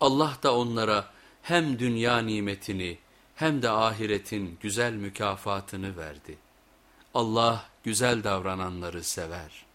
Allah da onlara hem dünya nimetini hem de ahiretin güzel mükafatını verdi. Allah güzel davrananları sever.''